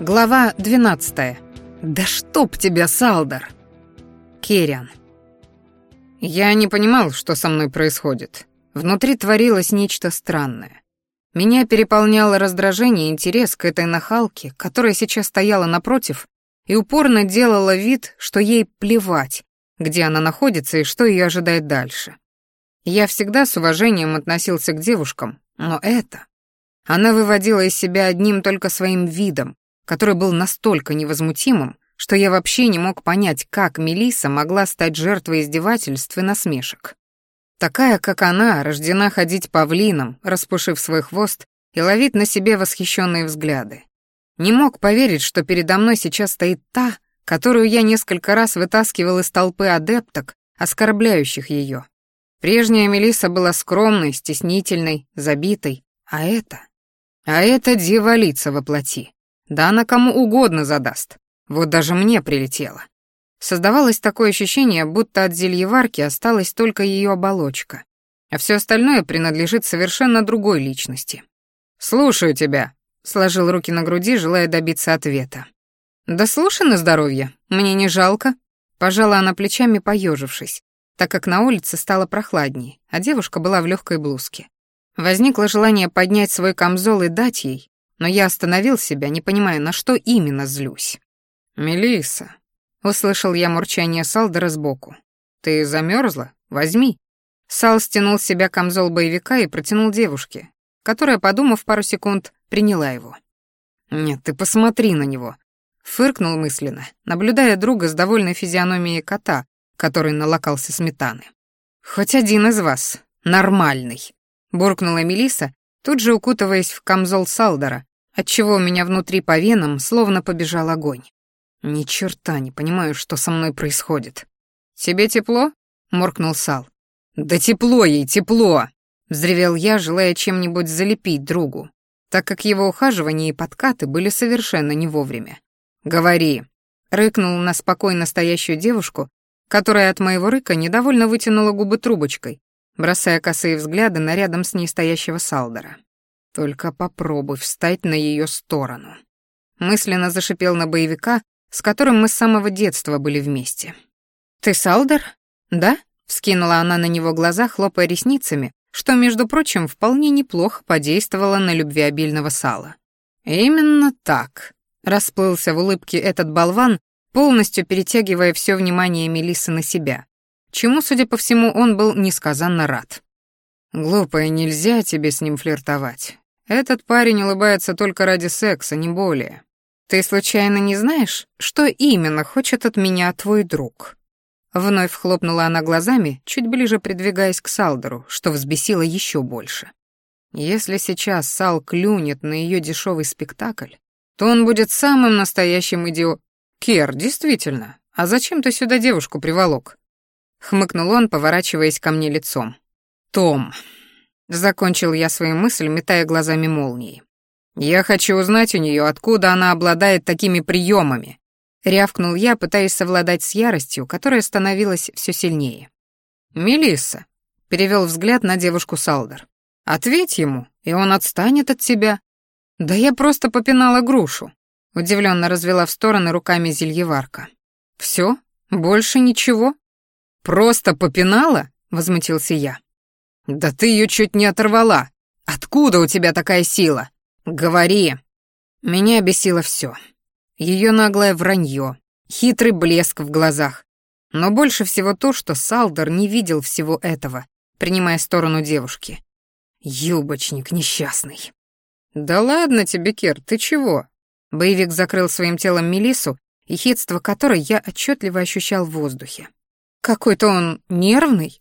Глава 12. Да чтоб тебя, Салдар. Кериан. Я не понимал, что со мной происходит. Внутри творилось нечто странное. Меня переполняло раздражение и интерес к этой нахалке, которая сейчас стояла напротив и упорно делала вид, что ей плевать, где она находится и что ее ожидает дальше. Я всегда с уважением относился к девушкам, но это... Она выводила из себя одним только своим видом, который был настолько невозмутимым, что я вообще не мог понять, как Мелиса могла стать жертвой издевательств и насмешек. Такая, как она, рождена ходить павлином, распушив свой хвост и ловить на себе восхищенные взгляды. Не мог поверить, что передо мной сейчас стоит та, которую я несколько раз вытаскивал из толпы адепток, оскорбляющих ее. Прежняя Мелиса была скромной, стеснительной, забитой, а это... А это дьяволица во плоти. Да она кому угодно задаст. Вот даже мне прилетело. Создавалось такое ощущение, будто от зельеварки осталась только ее оболочка, а все остальное принадлежит совершенно другой личности. «Слушаю тебя», — сложил руки на груди, желая добиться ответа. «Да слушай на здоровье, мне не жалко», — пожала она плечами, поежившись, так как на улице стало прохладнее, а девушка была в легкой блузке. Возникло желание поднять свой камзол и дать ей, но я остановил себя, не понимая, на что именно злюсь. Мелиса, услышал я мурчание Салдера сбоку. «Ты замерзла? Возьми». Сал стянул с себя камзол боевика и протянул девушке, которая, подумав пару секунд, приняла его. «Нет, ты посмотри на него», — фыркнул мысленно, наблюдая друга с довольной физиономией кота, который налокался сметаны. «Хоть один из вас нормальный», — буркнула Мелиса, тут же укутываясь в камзол Салдера, отчего у меня внутри по венам словно побежал огонь. Ни черта не понимаю, что со мной происходит. «Тебе тепло?» — моркнул Сал. «Да тепло ей, тепло!» — взревел я, желая чем-нибудь залепить другу, так как его ухаживания и подкаты были совершенно не вовремя. «Говори!» — рыкнул на спокойно стоящую девушку, которая от моего рыка недовольно вытянула губы трубочкой, бросая косые взгляды на рядом с ней стоящего Салдера. Только попробуй встать на ее сторону. Мысленно зашипел на боевика, с которым мы с самого детства были вместе. Ты Салдер? Да? Вскинула она на него глаза, хлопая ресницами, что, между прочим, вполне неплохо подействовало на любвеобильного сала. «Именно так», — расплылся в улыбке этот болван, полностью перетягивая все внимание Мелисы на себя, чему, судя по всему, он был несказанно рад. «Глупая, нельзя тебе с ним флиртовать. Этот парень улыбается только ради секса, не более. Ты случайно не знаешь, что именно хочет от меня твой друг?» Вновь хлопнула она глазами, чуть ближе придвигаясь к Салдеру, что взбесило еще больше. Если сейчас Сал клюнет на ее дешевый спектакль, то он будет самым настоящим идио... Кер, действительно, а зачем ты сюда девушку приволок? Хмыкнул он, поворачиваясь ко мне лицом. Том, Закончил я свою мысль, метая глазами молнии. «Я хочу узнать у нее, откуда она обладает такими приемами», — рявкнул я, пытаясь совладать с яростью, которая становилась все сильнее. «Мелисса», — перевел взгляд на девушку Салдер. «Ответь ему, и он отстанет от тебя». «Да я просто попинала грушу», — удивленно развела в стороны руками зельеварка. «Все? Больше ничего?» «Просто попинала?» — возмутился я. «Да ты ее чуть не оторвала! Откуда у тебя такая сила? Говори!» Меня бесило все. Ее наглое вранье, хитрый блеск в глазах. Но больше всего то, что Салдер не видел всего этого, принимая сторону девушки. Юбочник несчастный. «Да ладно тебе, Кир, ты чего?» Боевик закрыл своим телом Мелису, и хитство которой я отчетливо ощущал в воздухе. Какой-то он нервный,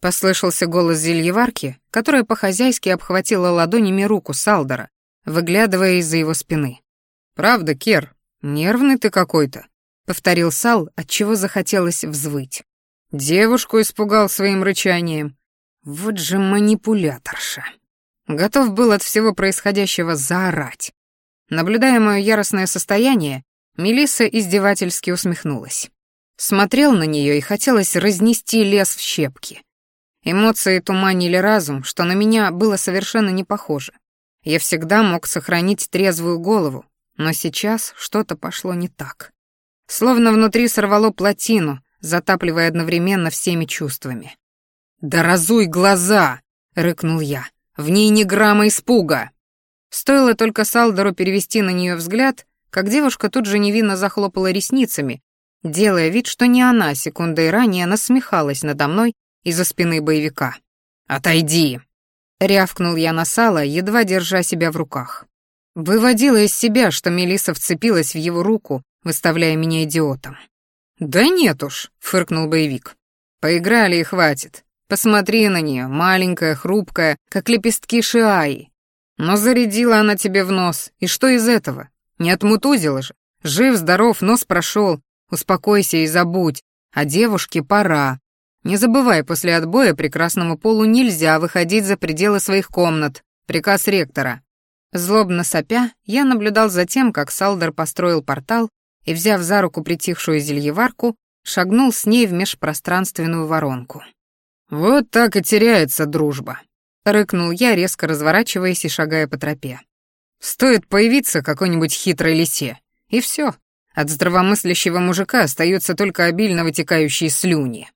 Послышался голос зельеварки, которая по-хозяйски обхватила ладонями руку Салдора, выглядывая из-за его спины. «Правда, Кер, нервный ты какой-то», — повторил Сал, отчего захотелось взвыть. Девушку испугал своим рычанием. Вот же манипуляторша. Готов был от всего происходящего заорать. Наблюдая мое яростное состояние, Мелисса издевательски усмехнулась. Смотрел на нее и хотелось разнести лес в щепки. Эмоции туманили разум, что на меня было совершенно не похоже. Я всегда мог сохранить трезвую голову, но сейчас что-то пошло не так. Словно внутри сорвало плотину, затапливая одновременно всеми чувствами. «Да разуй глаза!» — рыкнул я. «В ней ни грамма испуга!» Стоило только Салдору перевести на нее взгляд, как девушка тут же невинно захлопала ресницами, делая вид, что не она секундой ранее насмехалась надо мной из-за спины боевика. «Отойди!» — рявкнул я на сало, едва держа себя в руках. Выводила из себя, что Мелиса вцепилась в его руку, выставляя меня идиотом. «Да нет уж», — фыркнул боевик. «Поиграли и хватит. Посмотри на нее, маленькая, хрупкая, как лепестки шиаи. Но зарядила она тебе в нос, и что из этого? Не отмутузила же. Жив-здоров, нос прошел. Успокойся и забудь. А девушке пора. Не забывай, после отбоя прекрасному полу нельзя выходить за пределы своих комнат. Приказ ректора». Злобно сопя, я наблюдал за тем, как Салдер построил портал и, взяв за руку притихшую зельеварку, шагнул с ней в межпространственную воронку. «Вот так и теряется дружба», — рыкнул я, резко разворачиваясь и шагая по тропе. «Стоит появиться какой-нибудь хитрой лисе, и все. От здравомыслящего мужика остаются только обильно вытекающие слюни».